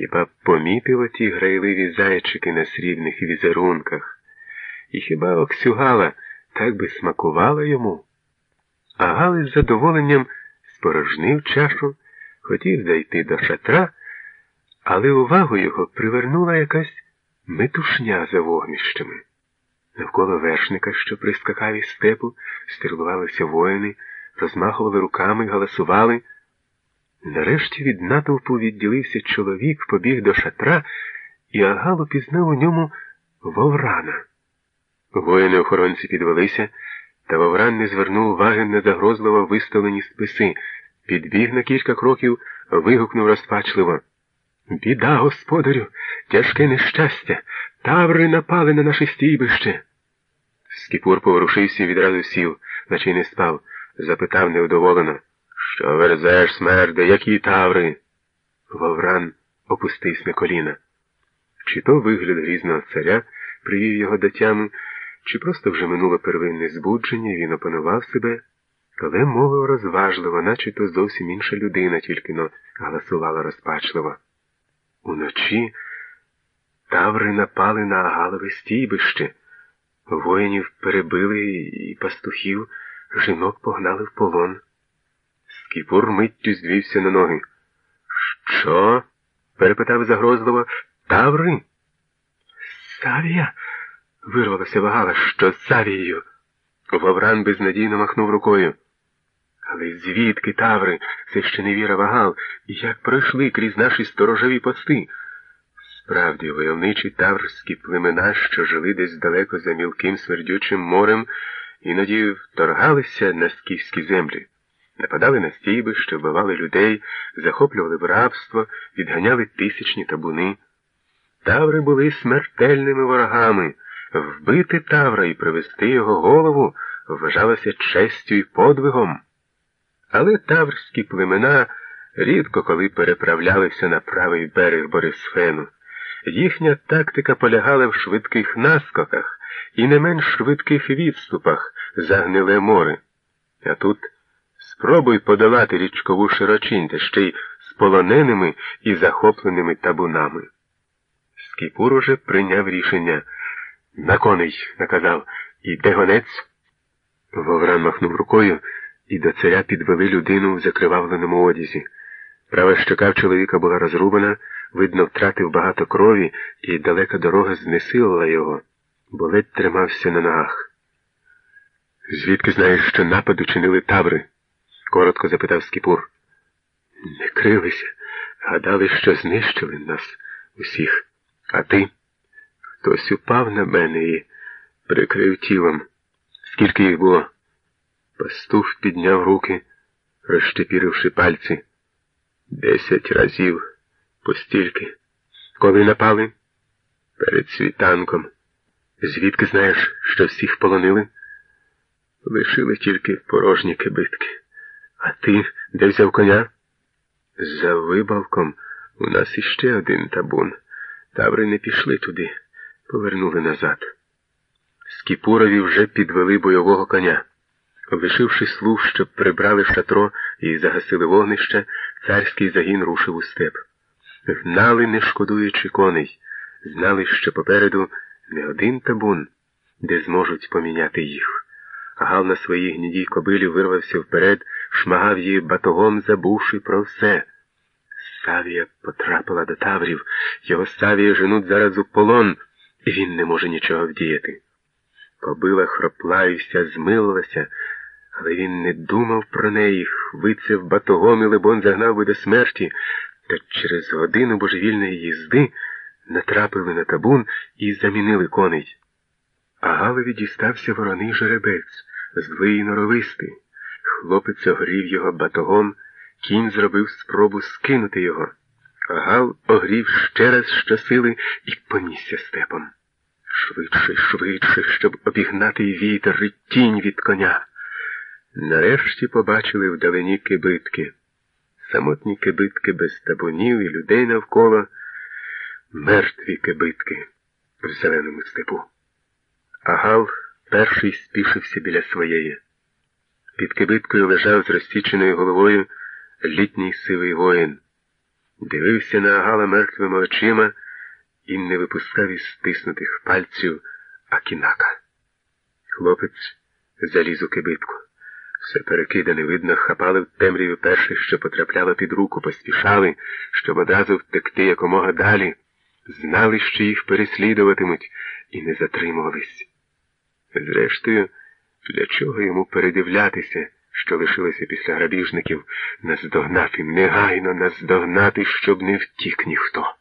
Хіба б помітив ті грайливі зайчики на срібних візерунках? І хіба Оксюгала так би смакувала йому? А Галич з задоволенням спорожнив чашу, хотів зайти до шатра, але увагу його привернула якась метушня за вогнищами. Навколо вершника, що прискакав із степу, стрілувалися воїни, розмахували руками, галасували. Нарешті від натовпу відділився чоловік, побіг до шатра, і Агал упізнав у ньому Воврана. Воїни охоронці підвелися, та Вовран не звернув уваги на загрозливо виставлені списи. Підбіг на кілька кроків, вигукнув розпачливо. Біда, господарю, тяжке нещастя. Таври напали на наше стійбище. Скіпур поворушився і відразу сів, наче й не спав, запитав невдоволено. Що верзеш, смерде, які таври? Вовран опустився на коліна. Чи то вигляд грізного царя привів його до тями, чи просто вже минуло первинне збудження, він опанував себе, але мовив розважливо, наче то зовсім інша людина, тільки но галасувала розпачливо. Уночі таври напали на Агалове стійбище. Воїнів перебили і пастухів, жінок погнали в полон. Скіпур миттю звівся на ноги. Що? перепитав загрозливо. Таври? Савія? вирвалася вагала. Що з Савією? Вовран безнадійно махнув рукою. Але звідки таври? Це ще не віра вагал, як пройшли крізь наші сторожові пости. Справді, войовничі таврські племена, що жили десь далеко за мілким смердючим морем, іноді вторгалися на скіфські землі, нападали на стійбище, вбивали людей, захоплювали в рабство, відганяли тисячні табуни. Таври були смертельними ворогами. Вбити Тавра і привести його голову вважалося честю і подвигом. Але таврські племена рідко коли переправлялися на правий берег Борисфену. Їхня тактика полягала в швидких наскоках і не менш швидких відступах за гниле море. А тут спробуй подолати річкову широчинь, та ще й з полоненими і захопленими табунами. Скіпур уже прийняв рішення. На коней, наказав, і де гонець? Вовран махнув рукою, і до царя підвели людину в закривавленому одязі. Права щока в чоловіка була розрубана, видно, втратив багато крові, і далека дорога знесилила його, бо ледь тримався на ногах. Звідки знаєш, що напад учинили табри? Коротко запитав Скіпур. Не крилися, гадали, що знищили нас усіх. А ти? Хтось упав на мене і прикрив тілом. Скільки їх було? Пастух підняв руки, розщепіривши пальці. Десять разів постільки. Коли напали? Перед світанком. Звідки знаєш, що всіх полонили? Лишили тільки порожні кибитки. А ти де взяв коня? За вибавком у нас іще один табун. Таври не пішли туди, повернули назад. Скіпурові вже підвели бойового коня. Лишивши слуг, щоб прибрали шатро і загасили вогнище, царський загін рушив у степ. Гнали, не шкодуючи коней, знали, що попереду не один табун, де зможуть поміняти їх. Гал на своїй гнідій кобилі вирвався вперед, шмагав її батогом, забувши про все. Савія потрапила до таврів, його Савія женуть зараз у полон, і він не може нічого вдіяти. Кобила хропла змилилася, але він не думав про неї, хвицев батогом і либон загнав би до смерті, та через годину божевільної їзди натрапили на табун і замінили коней. А Галові дістався вороний жеребець, злий і норовистий. Хлопець огрів його батогом, кінь зробив спробу скинути його. Гал огрів ще раз щосили і понісся степом. Швидше, швидше, щоб обігнати вітер і тінь від коня. Нарешті побачили вдалині кибитки. Самотні кибитки без табунів і людей навколо, мертві кибитки в зеленому степу. А Гал перший спішився біля своєї. Під кибиткою лежав з розсіченою головою літній сивий воїн. дивився на Агала мертвими очима і не випускав із стиснутих пальців Акінака. Хлопець заліз у кибитку. Все перекидане, видно, хапали в темряві перше, що потрапляло під руку, поспішали, щоб одразу втекти якомога далі, знали, що їх переслідуватимуть, і не затримувались. Зрештою, для чого йому передивлятися, що лишилося після грабіжників, наздогнати, негайно наздогнати, щоб не втік ніхто.